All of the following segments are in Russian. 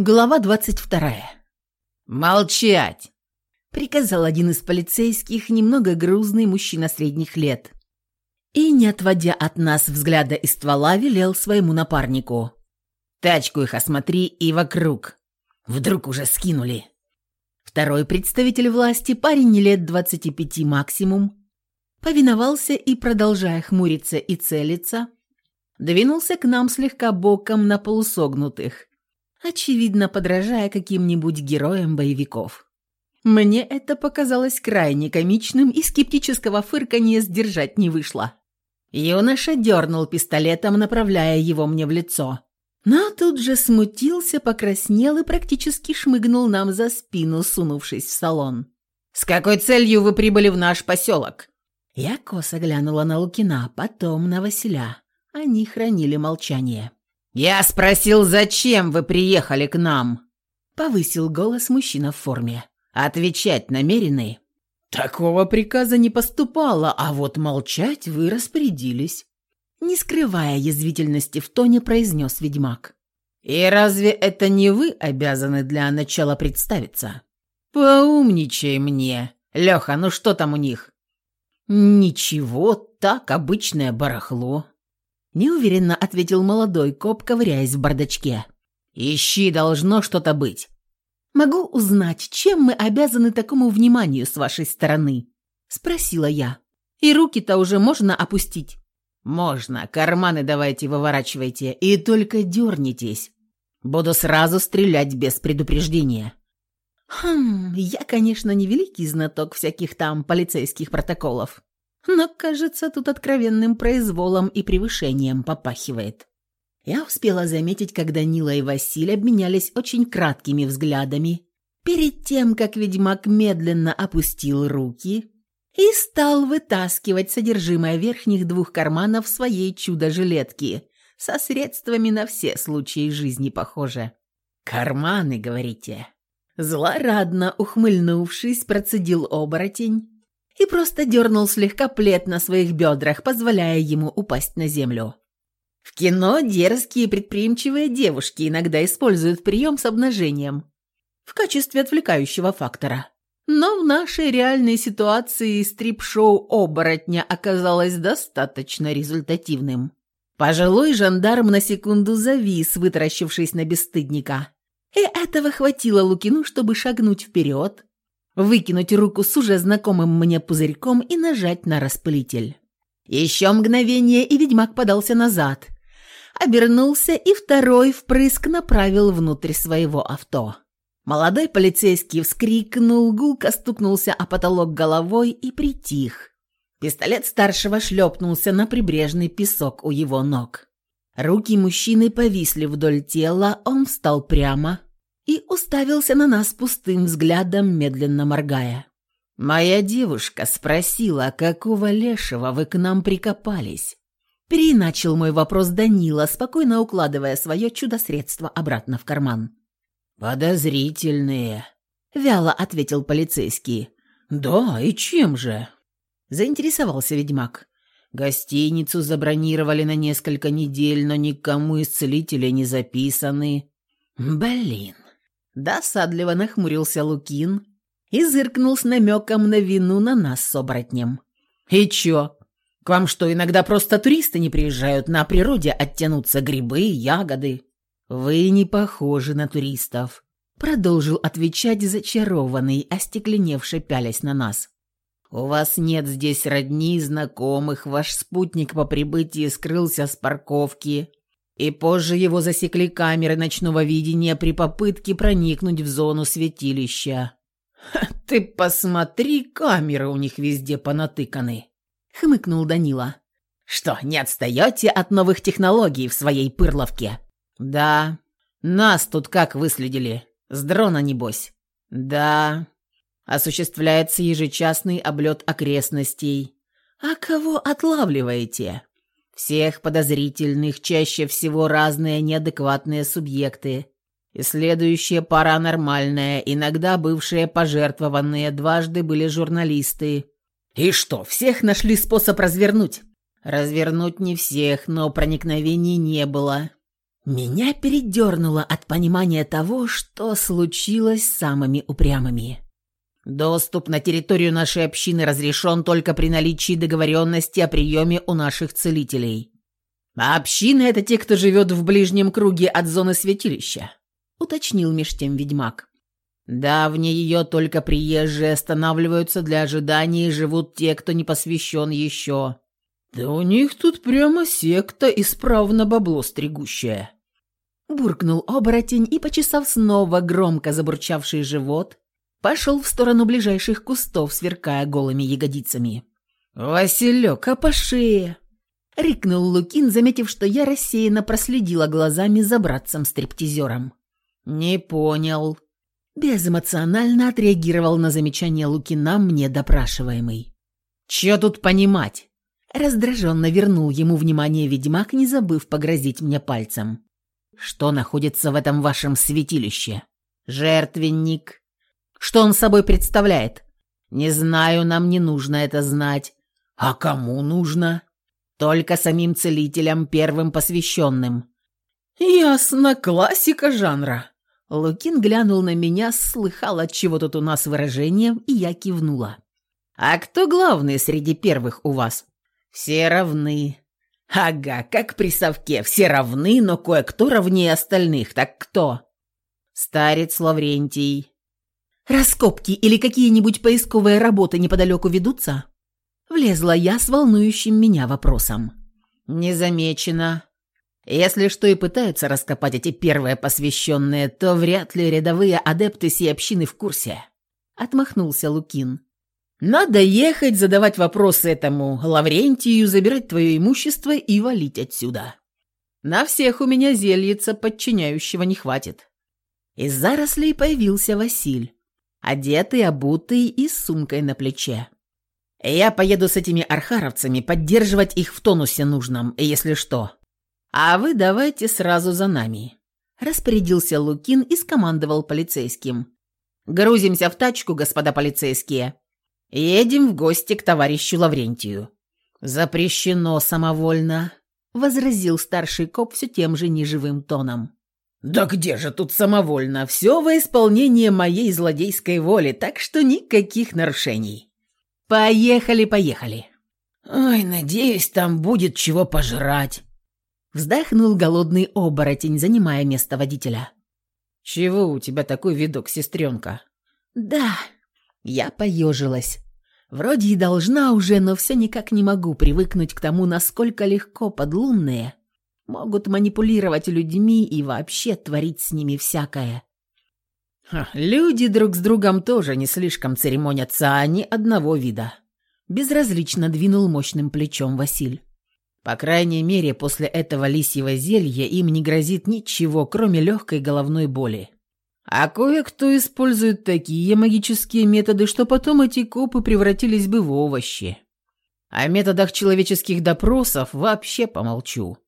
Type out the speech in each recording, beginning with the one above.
Глава двадцать вторая. «Молчать!» — приказал один из полицейских, немного грузный мужчина средних лет. И, не отводя от нас взгляда из ствола, велел своему напарнику. «Тачку их осмотри и вокруг. Вдруг уже скинули». Второй представитель власти, парень лет двадцати пяти максимум, повиновался и, продолжая хмуриться и целиться, двинулся к нам слегка боком на полусогнутых, очевидно подражая каким-нибудь героям боевиков. Мне это показалось крайне комичным, и скептического фырканья сдержать не вышло. Юноша дернул пистолетом, направляя его мне в лицо. Но тут же смутился, покраснел и практически шмыгнул нам за спину, сунувшись в салон. «С какой целью вы прибыли в наш поселок?» Я косо глянула на Лукина, потом на Василя. Они хранили молчание. «Я спросил, зачем вы приехали к нам?» Повысил голос мужчина в форме. «Отвечать намерены?» «Такого приказа не поступало, а вот молчать вы распорядились». Не скрывая язвительности в тоне, произнес ведьмак. «И разве это не вы обязаны для начала представиться?» «Поумничай мне. Леха, ну что там у них?» «Ничего, так, обычное барахло», Неуверенно ответил молодой коп, ковыряясь в бардачке. «Ищи, должно что-то быть». «Могу узнать, чем мы обязаны такому вниманию с вашей стороны?» Спросила я. «И руки-то уже можно опустить?» «Можно. Карманы давайте выворачивайте. И только дернитесь. Буду сразу стрелять без предупреждения». «Хм, я, конечно, не великий знаток всяких там полицейских протоколов. Но, кажется, тут откровенным произволом и превышением попахивает. Я успела заметить, когда Нила и Василий обменялись очень краткими взглядами, перед тем, как ведьмак медленно опустил руки и стал вытаскивать содержимое верхних двух карманов своей чудо-жилетки со средствами на все случаи жизни, похоже. «Карманы, говорите?» Злорадно ухмыльнувшись, процедил оборотень, и просто дернул слегка плед на своих бедрах, позволяя ему упасть на землю. В кино дерзкие предприимчивые девушки иногда используют прием с обнажением в качестве отвлекающего фактора. Но в нашей реальной ситуации стрип-шоу «Оборотня» оказалось достаточно результативным. Пожилой жандарм на секунду завис, вытаращившись на бесстыдника. И этого хватило Лукину, чтобы шагнуть вперед, выкинуть руку с уже знакомым мне пузырьком и нажать на распылитель. Еще мгновение, и ведьмак подался назад. Обернулся и второй впрыск направил внутрь своего авто. Молодой полицейский вскрикнул, гулко стукнулся о потолок головой и притих. Пистолет старшего шлепнулся на прибрежный песок у его ног. Руки мужчины повисли вдоль тела, он встал прямо, и уставился на нас пустым взглядом, медленно моргая. «Моя девушка спросила, какого лешего вы к нам прикопались?» Переиначил мой вопрос Данила, спокойно укладывая свое чудо-средство обратно в карман. «Подозрительные», — вяло ответил полицейский. «Да, и чем же?» — заинтересовался ведьмак. «Гостиницу забронировали на несколько недель, но никому из целителей не записаны». «Блин, Досадливо нахмурился Лукин и зыркнул с намеком на вину на нас с оборотнем. «И чё? К вам что, иногда просто туристы не приезжают на природе оттянуться грибы, ягоды?» «Вы не похожи на туристов», — продолжил отвечать зачарованный, остекленевший пялясь на нас. «У вас нет здесь родни, знакомых, ваш спутник по прибытии скрылся с парковки, и позже его засекли камеры ночного видения при попытке проникнуть в зону святилища. «Ты посмотри, камеры у них везде понатыканы», — хмыкнул Данила. «Что, не отстаете от новых технологий в своей пырловке?» «Да». «Нас тут как выследили? С дрона, небось?» «Да». «Осуществляется ежечасный облет окрестностей». «А кого отлавливаете?» Всех подозрительных, чаще всего разные неадекватные субъекты, исследующие паранормальное, иногда бывшие пожертвованные, дважды были журналисты. И что, всех нашли способ развернуть? Развернуть не всех, но проникновений не было. Меня передернуло от понимания того, что случилось с самыми упрямыми. Доступ на территорию нашей общины разрешен только при наличии договоренности о приеме у наших целителей. А община – это те, кто живет в ближнем круге от зоны святилища, уточнил меж тем ведьмак. Да, вне ее только приезжие останавливаются для ожидания и живут те, кто не посвящен еще. Да у них тут прямо секта, исправно бабло стригущая. Буркнул оборотень и, почесав снова громко забурчавший живот, пошел в сторону ближайших кустов, сверкая голыми ягодицами. «Василек, а по шее!» — рикнул Лукин, заметив, что я рассеянно проследила глазами за братцем-стриптизером. «Не понял». Безэмоционально отреагировал на замечание Лукина мне допрашиваемый. «Чё тут понимать?» Раздраженно вернул ему внимание ведьмак, не забыв погрозить мне пальцем. «Что находится в этом вашем святилище? Жертвенник, что он собой представляет? Не знаю, нам не нужно это знать. А кому нужно? Только самим целителям, первым посвященным. Ясно, классика жанра. Лукин глянул на меня, слыхал, от чего тут у нас выражение, и я кивнула. «А кто главный среди первых у вас?» «Все равны». «Ага, как при совке, все равны, но кое-кто равнее остальных. Так кто?» «Старец Лаврентий, Раскопки или какие-нибудь поисковые работы неподалеку ведутся?» Влезла я с волнующим меня вопросом. «Не замечено. Если что и пытаются раскопать эти первые посвященные, то вряд ли рядовые адепты сей общины в курсе», — отмахнулся Лукин. «Надо ехать, задавать вопросы этому Лаврентию, забирать твое имущество и валить отсюда. На всех у меня зельица подчиняющего не хватит». Из зарослей появился Василь одетый, обутый и с сумкой на плече. «Я поеду с этими архаровцами, поддерживать их в тонусе нужном, если что. А вы давайте сразу за нами», – распорядился Лукин и скомандовал полицейским. «Грузимся в тачку, господа полицейские. Едем в гости к товарищу Лаврентию». «Запрещено самовольно», – возразил старший коп все тем же неживым тоном. «Да где же тут самовольно? Все во исполнение моей злодейской воли, так что никаких нарушений. Поехали, поехали!» «Ой, надеюсь, там будет чего пожрать!» Вздохнул голодный оборотень, занимая место водителя. «Чего у тебя такой видок, сестренка?» «Да...» Я поежилась. Вроде и должна уже, но все никак не могу привыкнуть к тому, насколько легко подлунные могут манипулировать людьми и вообще творить с ними всякое. Ха, люди друг с другом тоже не слишком церемонятся, а они одного вида. Безразлично двинул мощным плечом Василь. По крайней мере, после этого лисьего зелья им не грозит ничего, кроме легкой головной боли. А кое-кто использует такие магические методы, что потом эти копы превратились бы в овощи. О методах человеческих допросов вообще помолчу.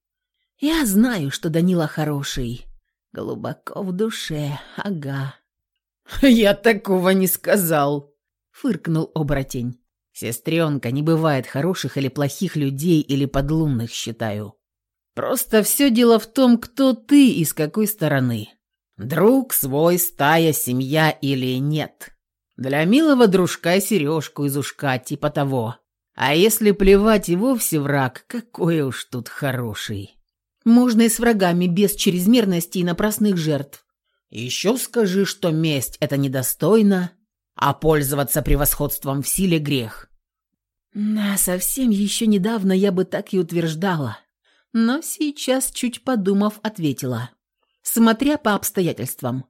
Я знаю, что Данила хороший. Глубоко в душе, ага. Я такого не сказал, фыркнул оборотень. Сестренка, не бывает хороших или плохих людей или подлунных, считаю. Просто все дело в том, кто ты и с какой стороны. Друг, свой, стая, семья или нет. Для милого дружка сережку из ушка, типа того. А если плевать и вовсе враг, какой уж тут хороший. Можно и с врагами без чрезмерности и напрасных жертв. Еще скажи, что месть – это недостойно, а пользоваться превосходством в силе – грех. На совсем еще недавно я бы так и утверждала. Но сейчас, чуть подумав, ответила. Смотря по обстоятельствам.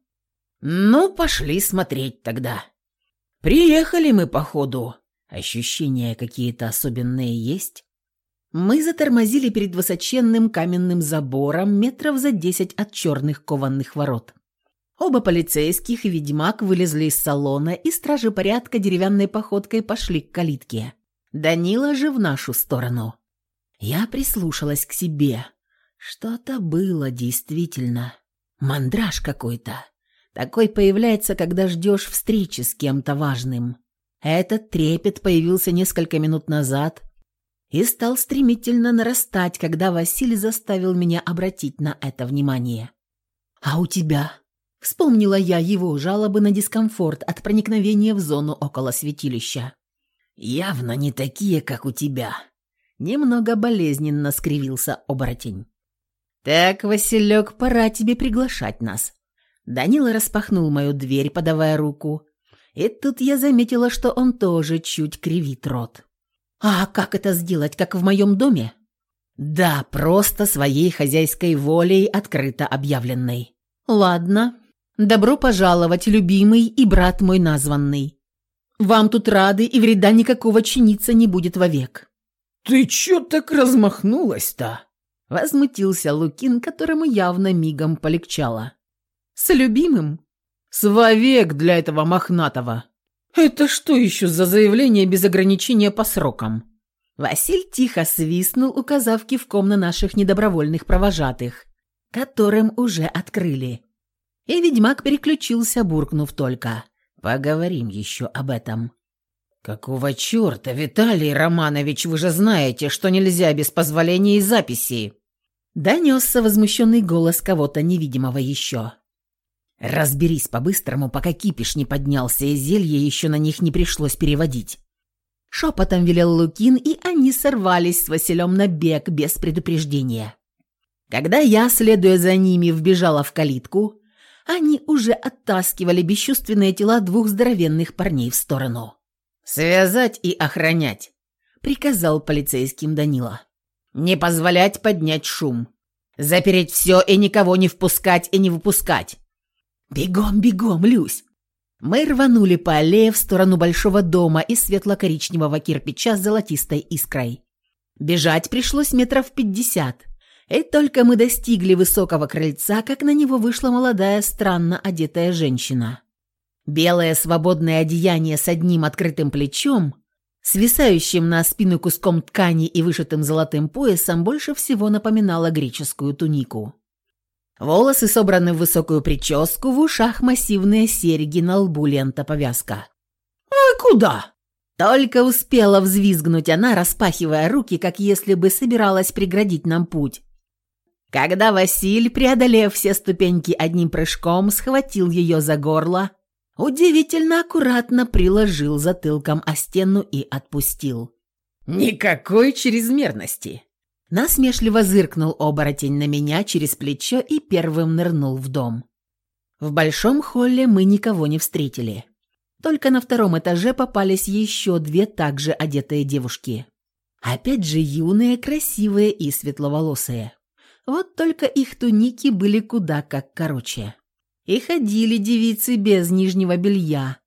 Ну, пошли смотреть тогда. Приехали мы, походу. Ощущения какие-то особенные есть? Мы затормозили перед высоченным каменным забором метров за десять от черных кованных ворот. Оба полицейских и ведьмак вылезли из салона, и стражи порядка деревянной походкой пошли к калитке. Данила же в нашу сторону. Я прислушалась к себе. Что-то было действительно. Мандраж какой-то. Такой появляется, когда ждешь встречи с кем-то важным. Этот трепет появился несколько минут назад, и стал стремительно нарастать, когда Василий заставил меня обратить на это внимание. «А у тебя?» Вспомнила я его жалобы на дискомфорт от проникновения в зону около святилища. «Явно не такие, как у тебя», — немного болезненно скривился оборотень. «Так, Василек, пора тебе приглашать нас». Данила распахнул мою дверь, подавая руку. И тут я заметила, что он тоже чуть кривит рот. «А как это сделать, как в моем доме?» «Да, просто своей хозяйской волей, открыто объявленной». «Ладно. Добро пожаловать, любимый и брат мой названный. Вам тут рады, и вреда никакого чиниться не будет вовек». «Ты чё так размахнулась-то?» Возмутился Лукин, которому явно мигом полегчало. «С любимым?» «С вовек для этого мохнатого!» «Это что еще за заявление без ограничения по срокам?» Василь тихо свистнул, указав кивком на наших недобровольных провожатых, которым уже открыли. И ведьмак переключился, буркнув только. «Поговорим еще об этом». «Какого черта, Виталий Романович, вы же знаете, что нельзя без позволения и записи!» Донесся возмущенный голос кого-то невидимого еще. «Разберись по-быстрому, пока кипиш не поднялся, и зелье еще на них не пришлось переводить». Шепотом велел Лукин, и они сорвались с Василем на бег без предупреждения. Когда я, следуя за ними, вбежала в калитку, они уже оттаскивали бесчувственные тела двух здоровенных парней в сторону. «Связать и охранять», — приказал полицейским Данила. «Не позволять поднять шум. Запереть все и никого не впускать и не выпускать. «Бегом, бегом, Люсь!» Мы рванули по аллее в сторону большого дома из светло-коричневого кирпича с золотистой искрой. Бежать пришлось метров пятьдесят. И только мы достигли высокого крыльца, как на него вышла молодая, странно одетая женщина. Белое свободное одеяние с одним открытым плечом, свисающим на спину куском ткани и вышитым золотым поясом, больше всего напоминало греческую тунику. Волосы собраны в высокую прическу, в ушах массивные серьги, на лбу лента-повязка. «Ой, куда?» Только успела взвизгнуть она, распахивая руки, как если бы собиралась преградить нам путь. Когда Василь, преодолев все ступеньки одним прыжком, схватил ее за горло, удивительно аккуратно приложил затылком о стену и отпустил. «Никакой чрезмерности!» Насмешливо зыркнул оборотень на меня через плечо и первым нырнул в дом. В большом холле мы никого не встретили. Только на втором этаже попались еще две также одетые девушки. Опять же юные, красивые и светловолосые. Вот только их туники были куда как короче. И ходили девицы без нижнего белья,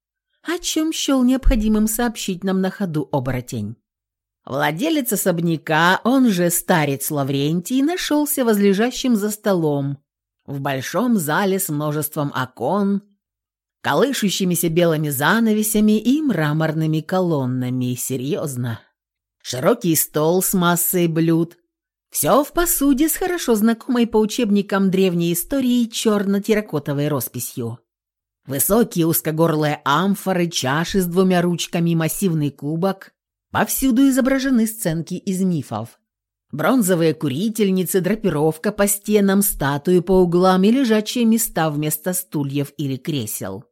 о чем счел необходимым сообщить нам на ходу оборотень. Владелец особняка, он же старец Лаврентий, нашелся возлежащим за столом в большом зале с множеством окон, колышущимися белыми занавесями и мраморными колоннами. Серьезно. Широкий стол с массой блюд. Все в посуде с хорошо знакомой по учебникам древней истории черно-терракотовой росписью. Высокие узкогорлые амфоры, чаши с двумя ручками массивный кубок Повсюду изображены сценки из мифов. Бронзовые курительницы, драпировка по стенам, статуи по углам и лежачие места вместо стульев или кресел.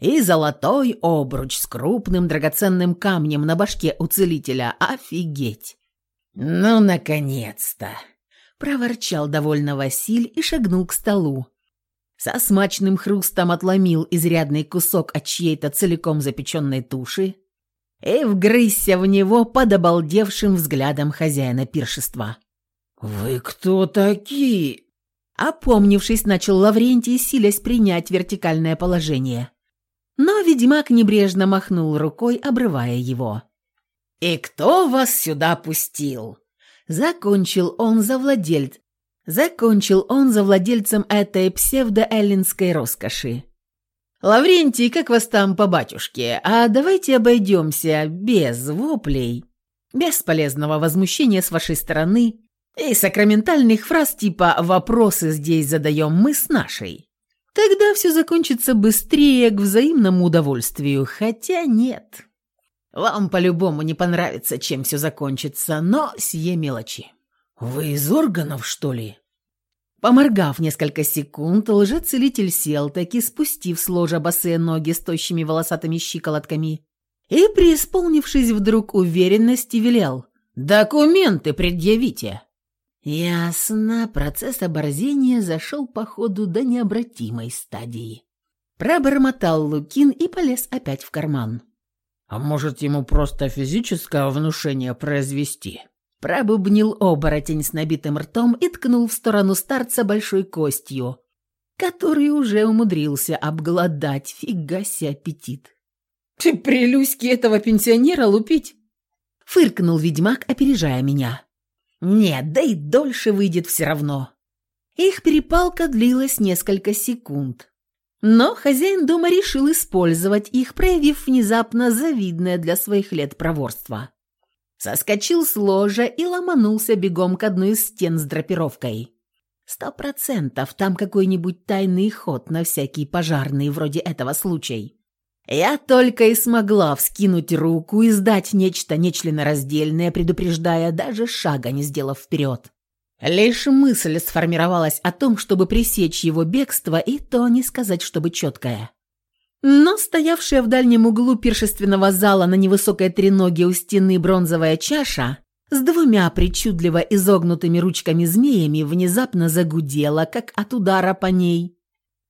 И золотой обруч с крупным драгоценным камнем на башке у целителя. Офигеть! «Ну, наконец-то!» – проворчал довольно Василь и шагнул к столу. Со смачным хрустом отломил изрядный кусок от чьей-то целиком запеченной туши, и вгрызся в него под обалдевшим взглядом хозяина пиршества. «Вы кто такие?» Опомнившись, начал Лаврентий, силясь принять вертикальное положение. Но ведьмак небрежно махнул рукой, обрывая его. «И кто вас сюда пустил?» Закончил он за владельц... Закончил он за владельцем этой псевдоэллинской роскоши. «Лаврентий, как вас там по батюшке? А давайте обойдемся без воплей, без полезного возмущения с вашей стороны и сакраментальных фраз типа «вопросы здесь задаем мы с нашей». Тогда все закончится быстрее к взаимному удовольствию, хотя нет. Вам по-любому не понравится, чем все закончится, но сие мелочи». «Вы из органов, что ли?» Поморгав несколько секунд, лжецелитель сел, таки спустив с ложа босые ноги с тощими волосатыми щиколотками и, преисполнившись вдруг уверенности, велел «Документы предъявите!» Ясно, процесс оборзения зашел по ходу до необратимой стадии. Пробормотал Лукин и полез опять в карман. «А может, ему просто физическое внушение произвести?» Пробубнил оборотень с набитым ртом и ткнул в сторону старца большой костью, который уже умудрился обглодать, фига себе аппетит. «Ты прелюськи этого пенсионера лупить?» Фыркнул ведьмак, опережая меня. Нет, да и дольше выйдет все равно. Их перепалка длилась несколько секунд. Но хозяин дома решил использовать их, проявив внезапно завидное для своих лет проворство. Соскочил с ложа и ломанулся бегом к одной из стен с драпировкой. Сто процентов там какой-нибудь тайный ход на всякий пожарный вроде этого случай. Я только и смогла вскинуть руку и сдать нечто нечленораздельное, предупреждая, даже шага не сделав вперед. Лишь мысль сформировалась о том, чтобы пресечь его бегство, и то не сказать, чтобы четкое. Но стоявшая в дальнем углу пиршественного зала на невысокой треноге у стены бронзовая чаша с двумя причудливо изогнутыми ручками-змеями внезапно загудела, как от удара по ней.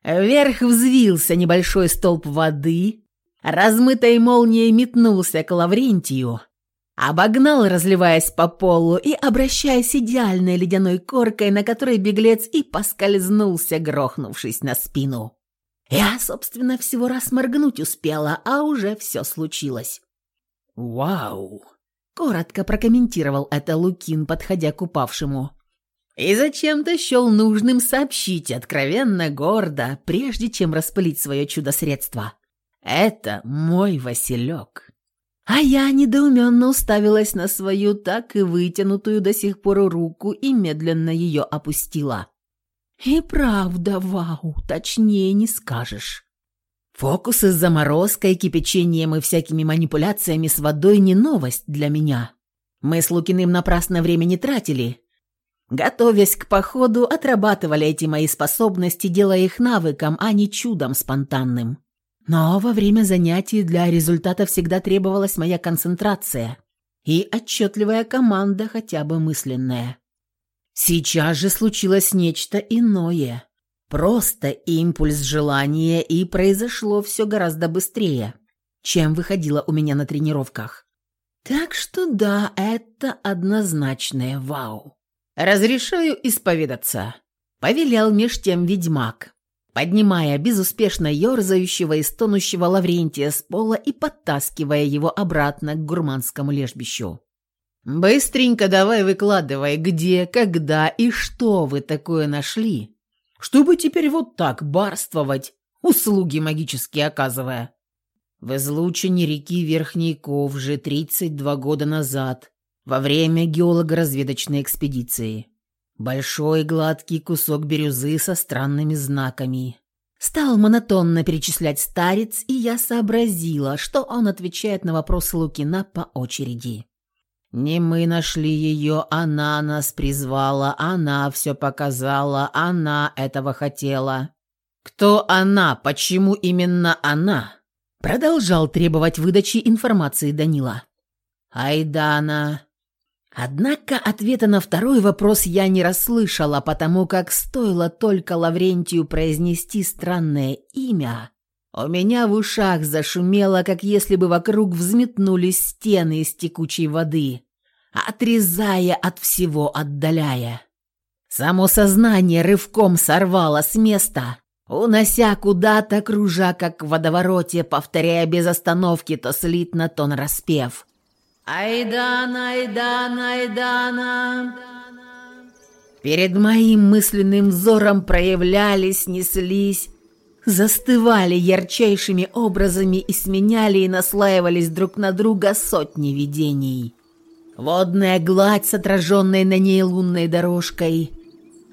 Вверх взвился небольшой столб воды, размытой молнией метнулся к Лаврентию, обогнал, разливаясь по полу и обращаясь идеальной ледяной коркой, на которой беглец и поскользнулся, грохнувшись на спину. Я, собственно, всего раз моргнуть успела, а уже все случилось. «Вау!» — коротко прокомментировал это Лукин, подходя к упавшему. И зачем-то счел нужным сообщить откровенно, гордо, прежде чем распылить свое чудо-средство. Это мой Василек. А я недоуменно уставилась на свою так и вытянутую до сих пор руку и медленно ее опустила. И правда, вау, точнее не скажешь. Фокусы с заморозкой, кипячением и всякими манипуляциями с водой не новость для меня. Мы с Лукиным напрасно время не тратили. Готовясь к походу, отрабатывали эти мои способности, делая их навыком, а не чудом спонтанным. Но во время занятий для результата всегда требовалась моя концентрация и отчетливая команда, хотя бы мысленная. Сейчас же случилось нечто иное. Просто импульс желания, и произошло все гораздо быстрее, чем выходило у меня на тренировках. Так что да, это однозначное вау. «Разрешаю исповедаться», — повелел меж тем ведьмак, поднимая безуспешно ерзающего и стонущего Лаврентия с пола и подтаскивая его обратно к гурманскому лежбищу. «Быстренько давай выкладывай, где, когда и что вы такое нашли, чтобы теперь вот так барствовать, услуги магические оказывая». В излучине реки Верхней Ковжи 32 года назад, во время геолого-разведочной экспедиции. Большой гладкий кусок бирюзы со странными знаками. Стал монотонно перечислять старец, и я сообразила, что он отвечает на вопросы Лукина по очереди. «Не мы нашли ее, она нас призвала, она все показала, она этого хотела». «Кто она? Почему именно она?» Продолжал требовать выдачи информации Данила. «Айдана, Однако ответа на второй вопрос я не расслышала, потому как стоило только Лаврентию произнести странное имя, у меня в ушах зашумело, как если бы вокруг взметнулись стены из текучей воды, отрезая от всего, отдаляя. Само сознание рывком сорвало с места, унося куда-то, кружа, как в водовороте, повторяя без остановки то слитно, то нараспев – Айдана, Айдана, Айдана. Перед моим мысленным взором проявлялись, неслись, застывали ярчайшими образами и сменяли и наслаивались друг на друга сотни видений. Водная гладь с отраженной на ней лунной дорожкой,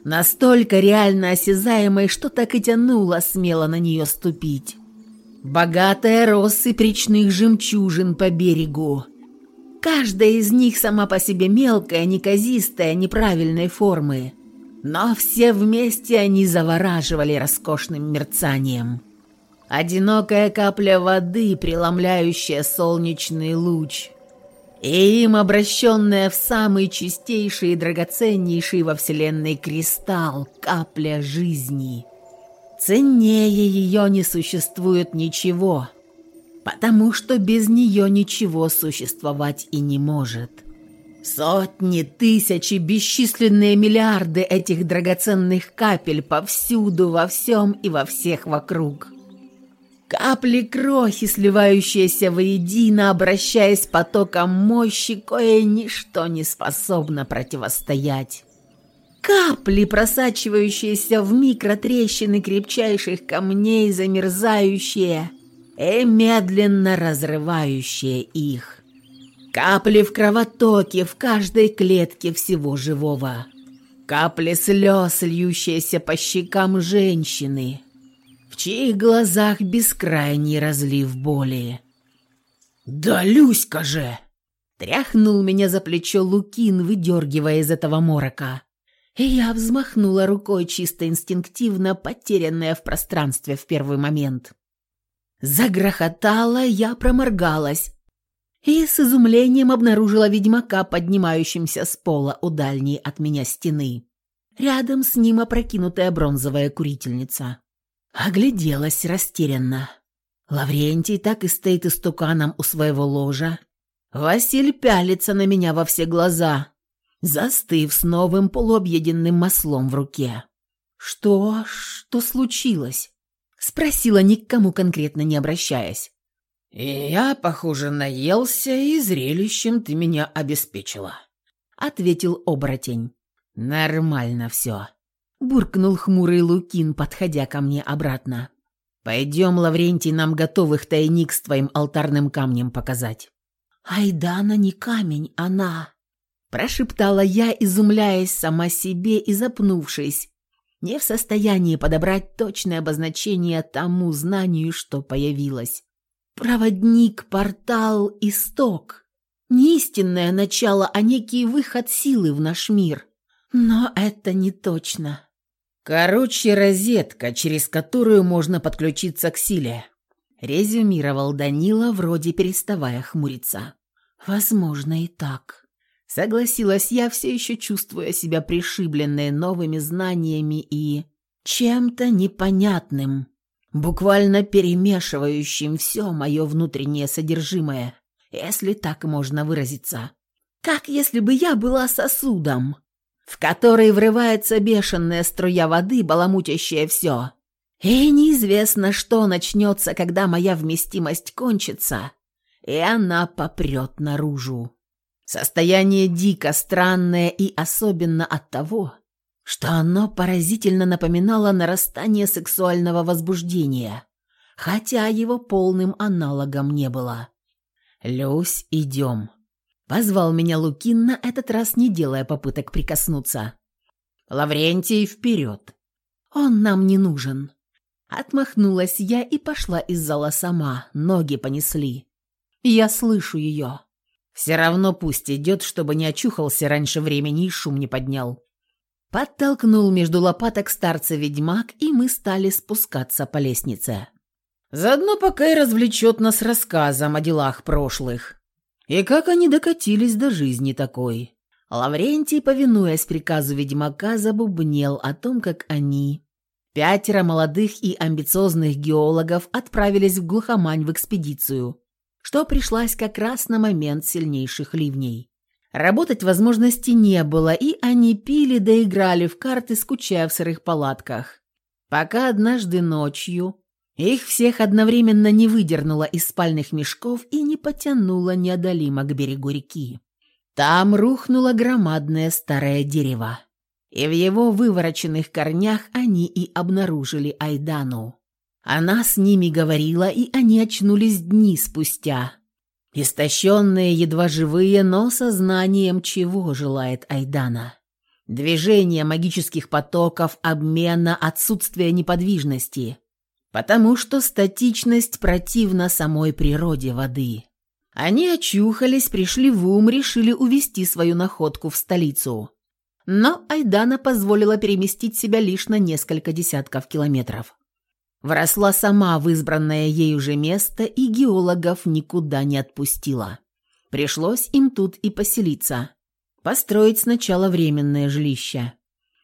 настолько реально осязаемой, что так и тянуло смело на нее ступить. Богатая россыпь речных жемчужин по берегу. Каждая из них сама по себе мелкая, неказистая, неправильной формы. Но все вместе они завораживали роскошным мерцанием. Одинокая капля воды, преломляющая солнечный луч, и им обращенная в самый чистейший и драгоценнейший во Вселенной кристалл, капля жизни. Ценнее ее не существует ничего, потому что без нее ничего существовать и не может. Сотни, тысячи, бесчисленные миллиарды этих драгоценных капель повсюду, во всем и во всех вокруг. Капли крохи, сливающиеся воедино, обращаясь потоком мощи, кое ничто не способно противостоять. Капли, просачивающиеся в микротрещины крепчайших камней, замерзающие и медленно разрывающие их. Капли в кровотоке в каждой клетке всего живого. Капли слез, льющиеся по щекам женщины – в чьих глазах бескрайний разлив боли. «Да Люська же!» Тряхнул меня за плечо Лукин, выдергивая из этого морока. И я взмахнула рукой чисто инстинктивно, потерянная в пространстве в первый момент. Загрохотала, я проморгалась и с изумлением обнаружила ведьмака, поднимающимся с пола у дальней от меня стены. Рядом с ним опрокинутая бронзовая курительница. Огляделась растерянно. Лаврентий так и стоит истуканом у своего ложа. Василь пялится на меня во все глаза, застыв с новым полуобъеденным маслом в руке. «Что? Что случилось?» Спросила, ни к кому конкретно не обращаясь. И «Я, похоже, наелся, и зрелищем ты меня обеспечила», — ответил оборотень. «Нормально все буркнул хмурый Лукин, подходя ко мне обратно. «Пойдем, Лаврентий, нам готовых тайник с твоим алтарным камнем показать». «Айдана не камень, она!» Прошептала я, изумляясь сама себе и запнувшись, не в состоянии подобрать точное обозначение тому знанию, что появилось. Проводник, портал, исток. Не истинное начало, а некий выход силы в наш мир. Но это не точно. «Короче, розетка, через которую можно подключиться к силе», — резюмировал Данила, вроде переставая хмуриться. «Возможно и так», — согласилась я, все еще чувствуя себя пришибленной новыми знаниями и чем-то непонятным, буквально перемешивающим все мое внутреннее содержимое, если так можно выразиться. Как если бы я была сосудом, в который врывается бешеная струя воды, баламутящая все. И неизвестно, что начнется, когда моя вместимость кончится, и она попрет наружу. Состояние дико странное и особенно от того, что оно поразительно напоминало нарастание сексуального возбуждения, хотя его полным аналогом не было. «Люсь, идем», Позвал меня Лукин, на этот раз не делая попыток прикоснуться. «Лаврентий, вперед!» «Он нам не нужен». Отмахнулась я и пошла из зала сама, ноги понесли. Я слышу ее. Все равно пусть идет, чтобы не очухался раньше времени и шум не поднял. Подтолкнул между лопаток старца-ведьмак, и мы стали спускаться по лестнице. Заодно пока и развлечет нас рассказом о делах прошлых. И как они докатились до жизни такой? Лаврентий, повинуясь приказу ведьмака, забубнел о том, как они, пятеро молодых и амбициозных геологов, отправились в глухомань в экспедицию, что пришлась как раз на момент сильнейших ливней. Работать возможности не было, и они пили да играли в карты, скучая в сырых палатках. Пока однажды ночью их всех одновременно не выдернуло из спальных мешков и не потянуло неодолимо к берегу реки. Там рухнуло громадное старое дерево, и в его вывороченных корнях они и обнаружили Айдану. Она с ними говорила, и они очнулись дни спустя. Истощенные, едва живые, но сознанием чего желает Айдана. Движение магических потоков, обмена, отсутствие неподвижности – потому что статичность противна самой природе воды. Они очухались, пришли в ум, решили увести свою находку в столицу. Но Айдана позволила переместить себя лишь на несколько десятков километров. Вросла сама в избранное ей уже место и геологов никуда не отпустила. Пришлось им тут и поселиться. Построить сначала временное жилище.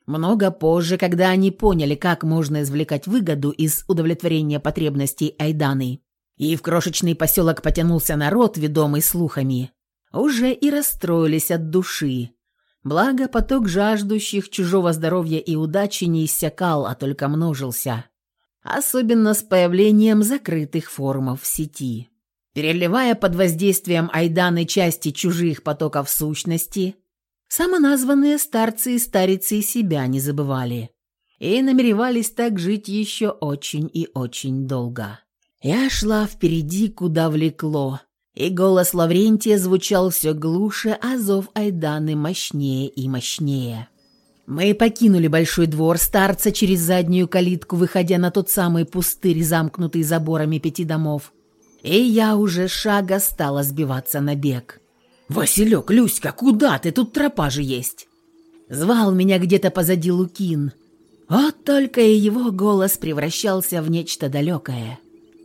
Много позже, когда они поняли, как можно извлекать выгоду из удовлетворения потребностей Айданы, и в крошечный поселок потянулся народ, ведомый слухами, уже и расстроились от души. Благо, поток жаждущих чужого здоровья и удачи не иссякал, а только множился. Особенно с появлением закрытых форумов в сети. Переливая под воздействием Айданы части чужих потоков сущности, Самоназванные старцы и старицы себя не забывали и намеревались так жить еще очень и очень долго. Я шла впереди, куда влекло, и голос Лаврентия звучал все глуше, а зов Айданы мощнее и мощнее. Мы покинули большой двор старца через заднюю калитку, выходя на тот самый пустырь, замкнутый заборами пяти домов, и я уже шага стала сбиваться на бег. «Василек, Люська, куда ты? Тут тропа же есть!» Звал меня где-то позади Лукин. Вот только и его голос превращался в нечто далекое.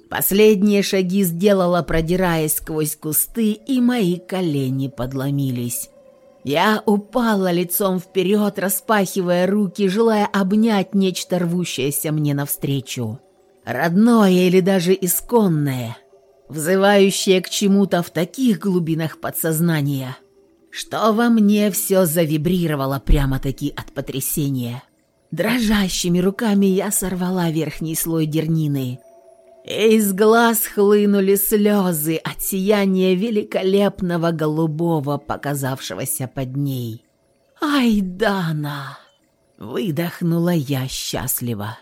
Последние шаги сделала, продираясь сквозь кусты, и мои колени подломились. Я упала лицом вперед, распахивая руки, желая обнять нечто рвущееся мне навстречу. Родное или даже исконное — взывающее к чему-то в таких глубинах подсознания, что во мне все завибрировало прямо-таки от потрясения. Дрожащими руками я сорвала верхний слой дернины, и из глаз хлынули слезы от сияния великолепного голубого, показавшегося под ней. «Ай, Дана!» — выдохнула я счастливо.